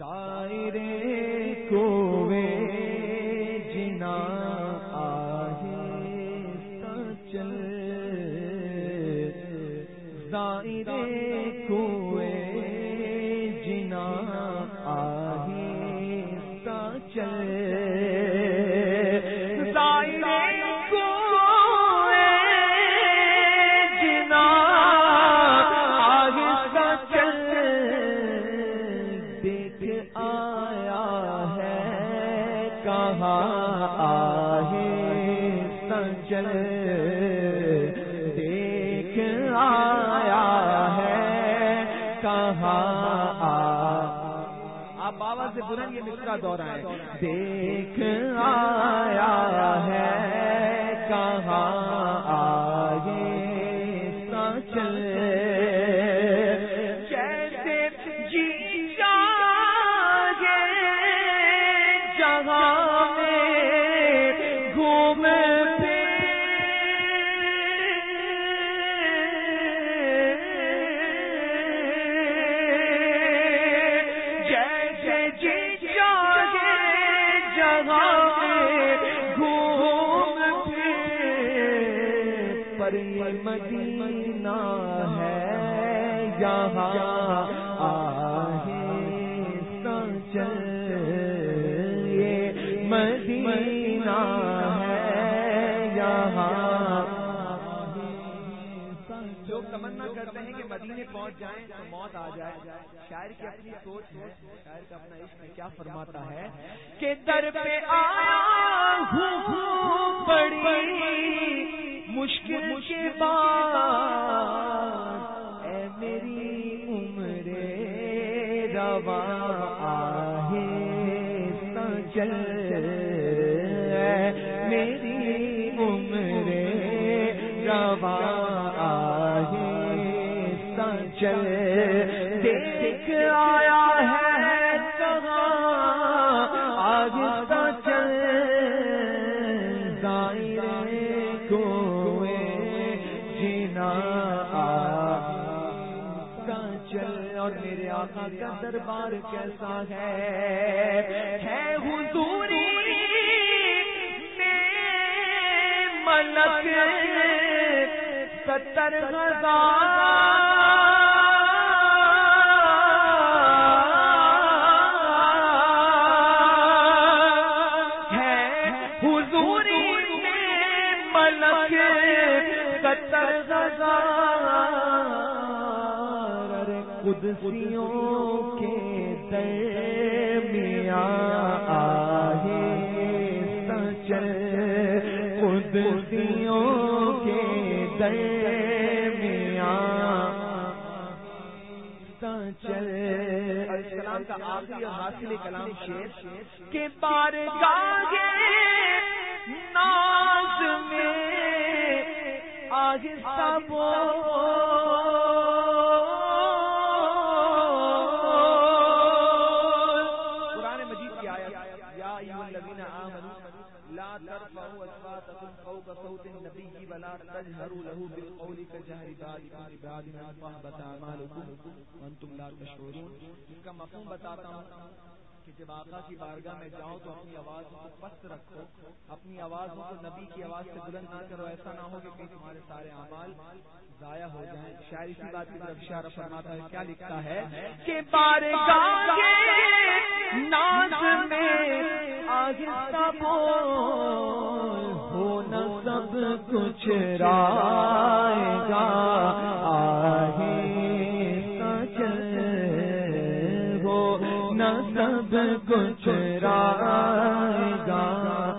تارے کوے جنا آہے سچل دائرے کوے جنا آہے سچل چلے دیکھ آیا ہے کہاں آپ بابا سے بلند یہ مصرا دورہ ہے دیکھ آیا ہے کہاں آئے جی جہاں مدینہ ہے، یہاں مدینہ ہے، یہاں لوگ ہیں کہ مدینے پہنچ جائیں تو موت آ جائے۔ شاعر کی اپنی سوچ ہے، شاعر کا اپنا عشق کیا فرماتا ہے؟ کہ در پہ آیا ہوں، بڑی مشکل کے بعد اے میری عمر روا آہے چل میری عمر روا آہے چل کا دربار کیسا ہے؟ حضوری ملک ستر ہزار قدسیوں کے درمیان آئے سچل قدسیوں کے درمیان سچل السلام کا آخری حاصل کلام شیر کے بار گاگے ناز میں آہستہ بول صوت النبي ولا تجهروا له بالقول كجهر بعضكم لبعض ان تحبط اعمالكم وانتم لا تشعرون. اس کا مفہوم بتاتا ہوں کہ جب آقا کی بارگاہ میں جاؤ تو اپنی آواز کو پست رکھو، اپنی آواز کو نبی کی آواز سے بلند نہ کرو، ایسا نہ ہو کہ تمہارے سارے اعمال ضائع ہو جائیں۔ شاعری سی بات کی طرف اشارہ فرماتا ہے، کیا لکھتا ہے؟ کہ بارگاہ کے ناز میں آہستہ بول کچھ رائے گا۔ آہی سچ ہو نہ سب کچھ رائے گا۔